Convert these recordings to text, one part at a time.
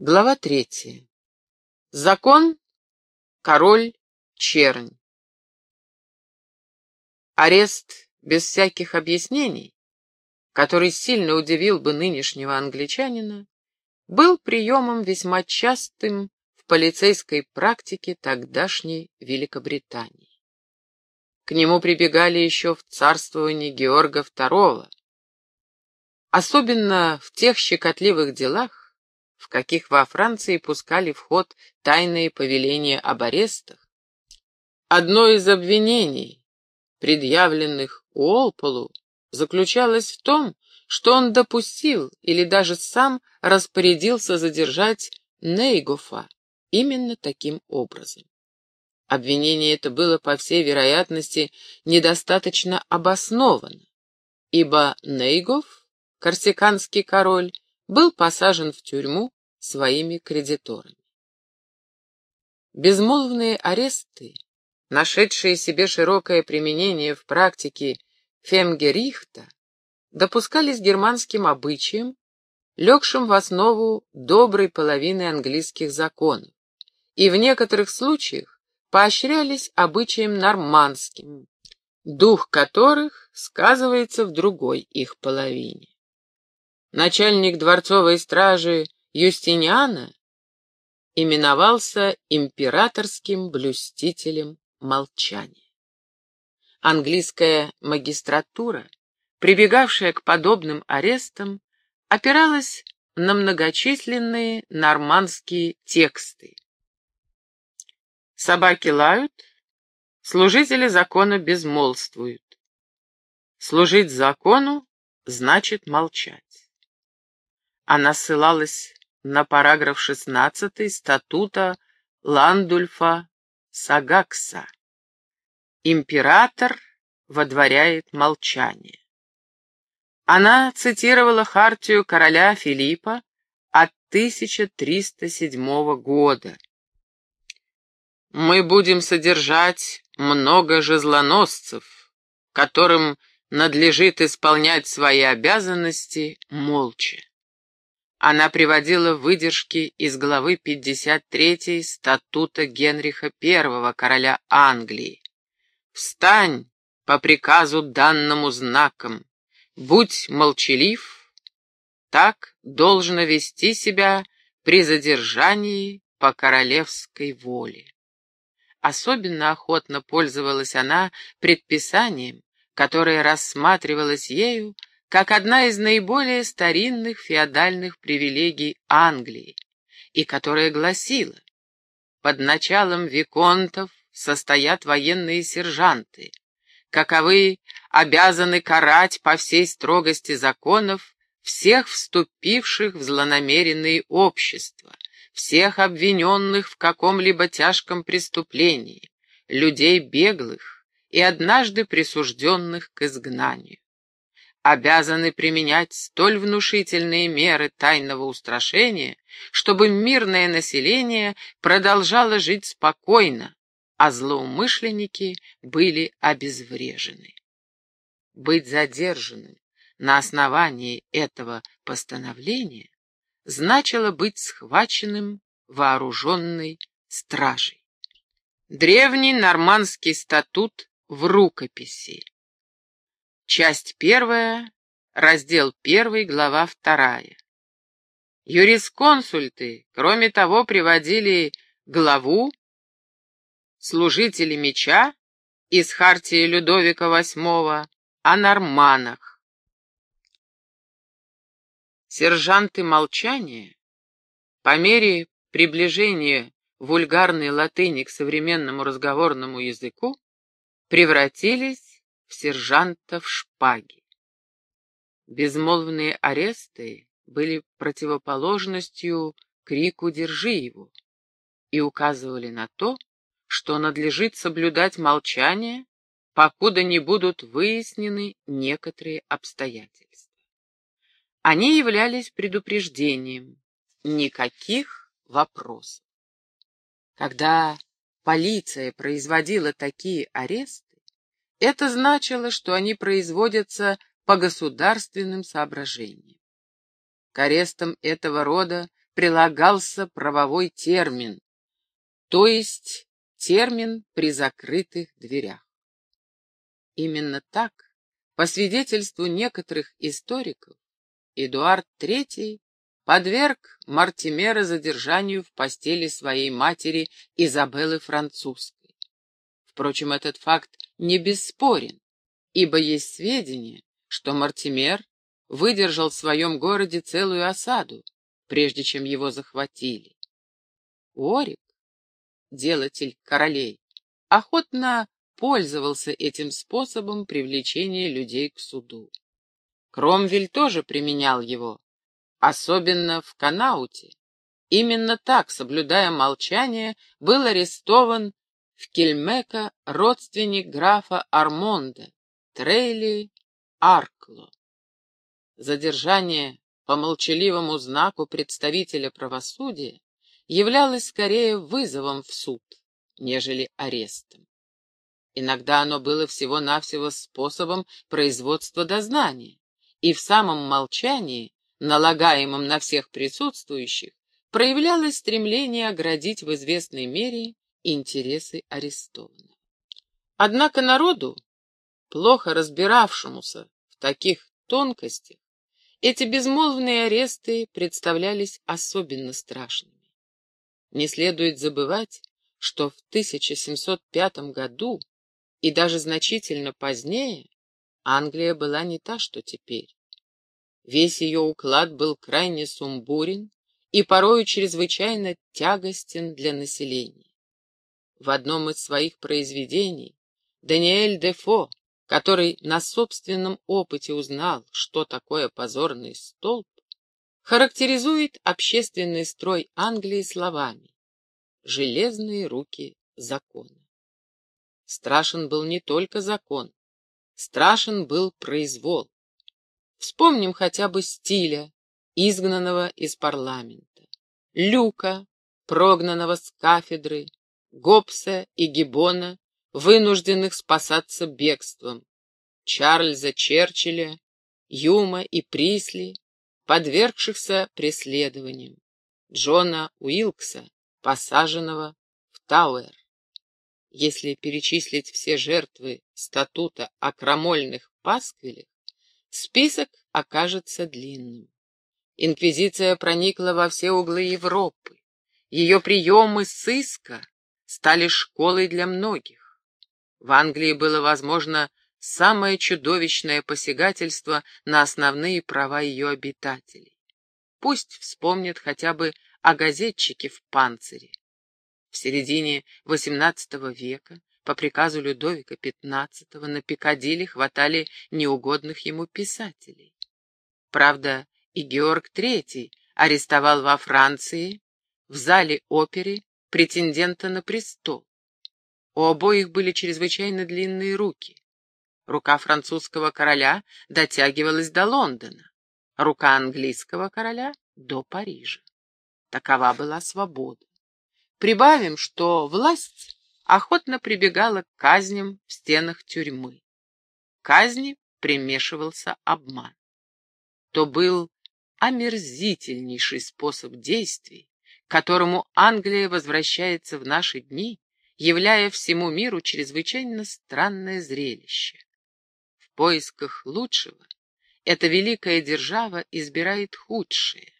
Глава третья. Закон, король, чернь. Арест без всяких объяснений, который сильно удивил бы нынешнего англичанина, был приемом весьма частым в полицейской практике тогдашней Великобритании. К нему прибегали еще в царствовании Георга II, особенно в тех щекотливых делах, в каких во Франции пускали в ход тайные повеления об арестах. Одно из обвинений, предъявленных Уолполу, заключалось в том, что он допустил или даже сам распорядился задержать Нейгофа именно таким образом. Обвинение это было, по всей вероятности, недостаточно обосновано, ибо Нейгоф, корсиканский король, был посажен в тюрьму своими кредиторами. Безмолвные аресты, нашедшие себе широкое применение в практике Фемгерихта, допускались германским обычаем, легшим в основу доброй половины английских законов, и в некоторых случаях поощрялись обычаем нормандским, дух которых сказывается в другой их половине. Начальник дворцовой стражи Юстиниана именовался императорским блюстителем молчания. Английская магистратура, прибегавшая к подобным арестам, опиралась на многочисленные нормандские тексты. Собаки лают, служители закона безмолвствуют. Служить закону значит молчать. Она ссылалась на параграф 16 статута Ландульфа Сагакса. Император водворяет молчание. Она цитировала хартию короля Филиппа от 1307 года. «Мы будем содержать много жезлоносцев, которым надлежит исполнять свои обязанности молча. Она приводила выдержки из главы 53 статута Генриха I, короля Англии. «Встань по приказу данному знаком, будь молчалив, так должно вести себя при задержании по королевской воле». Особенно охотно пользовалась она предписанием, которое рассматривалось ею как одна из наиболее старинных феодальных привилегий Англии, и которая гласила, под началом виконтов состоят военные сержанты, каковы обязаны карать по всей строгости законов всех вступивших в злонамеренные общества, всех обвиненных в каком-либо тяжком преступлении, людей беглых и однажды присужденных к изгнанию обязаны применять столь внушительные меры тайного устрашения, чтобы мирное население продолжало жить спокойно, а злоумышленники были обезврежены. Быть задержанным на основании этого постановления значило быть схваченным вооруженной стражей. Древний нормандский статут в рукописи Часть первая, раздел первый, глава вторая. Юрисконсульты, кроме того, приводили главу служители меча из Хартии Людовика VIII о норманах. Сержанты молчания по мере приближения вульгарной латыни к современному разговорному языку превратились в сержанта в шпаге. Безмолвные аресты были противоположностью крику «Держи его!» и указывали на то, что надлежит соблюдать молчание, покуда не будут выяснены некоторые обстоятельства. Они являлись предупреждением, никаких вопросов. Когда полиция производила такие аресты, это значило, что они производятся по государственным соображениям. К арестам этого рода прилагался правовой термин, то есть термин при закрытых дверях. Именно так, по свидетельству некоторых историков, Эдуард III подверг Мартимера задержанию в постели своей матери Изабеллы Французской. Впрочем, этот факт не бесспорен, ибо есть сведения, что Мартимер выдержал в своем городе целую осаду, прежде чем его захватили. Орик, делатель королей, охотно пользовался этим способом привлечения людей к суду. Кромвель тоже применял его, особенно в Канауте. Именно так, соблюдая молчание, был арестован в Кельмека родственник графа Армонда, Трейли Аркло. Задержание по молчаливому знаку представителя правосудия являлось скорее вызовом в суд, нежели арестом. Иногда оно было всего-навсего способом производства дознания, и в самом молчании налагаемом на всех присутствующих, проявлялось стремление оградить в известной мере интересы арестованного. Однако народу, плохо разбиравшемуся в таких тонкостях, эти безмолвные аресты представлялись особенно страшными. Не следует забывать, что в 1705 году и даже значительно позднее Англия была не та, что теперь. Весь ее уклад был крайне сумбурен и порою чрезвычайно тягостен для населения. В одном из своих произведений Даниэль Дефо, который на собственном опыте узнал, что такое позорный столб, характеризует общественный строй Англии словами «железные руки закона». Страшен был не только закон, страшен был произвол. Вспомним хотя бы стиля, изгнанного из парламента, Люка, прогнанного с кафедры, Гоббса и Гиббона, вынужденных спасаться бегством, Чарльза Черчилля, Юма и Присли, подвергшихся преследованиям, Джона Уилкса, посаженного в Тауэр. Если перечислить все жертвы статута о крамольных пасквилях, Список окажется длинным. Инквизиция проникла во все углы Европы. Ее приемы сыска стали школой для многих. В Англии было возможно самое чудовищное посягательство на основные права ее обитателей. Пусть вспомнят хотя бы о газетчике в панцире. В середине XVIII века по приказу Людовика XV на Пикадилли хватали неугодных ему писателей. Правда, и Георг III арестовал во Франции, в зале оперы, претендента на престол. У обоих были чрезвычайно длинные руки. Рука французского короля дотягивалась до Лондона, рука английского короля — до Парижа. Такова была свобода. Прибавим, что власть охотно прибегала к казням в стенах тюрьмы. К казни примешивался обман. То был омерзительнейший способ действий, к которому Англия возвращается в наши дни, являя всему миру чрезвычайно странное зрелище. В поисках лучшего эта великая держава избирает худшее,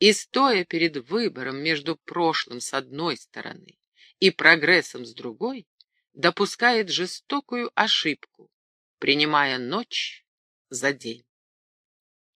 и, стоя перед выбором между прошлым с одной стороны и прогрессом с другой, допускает жестокую ошибку, принимая ночь за день.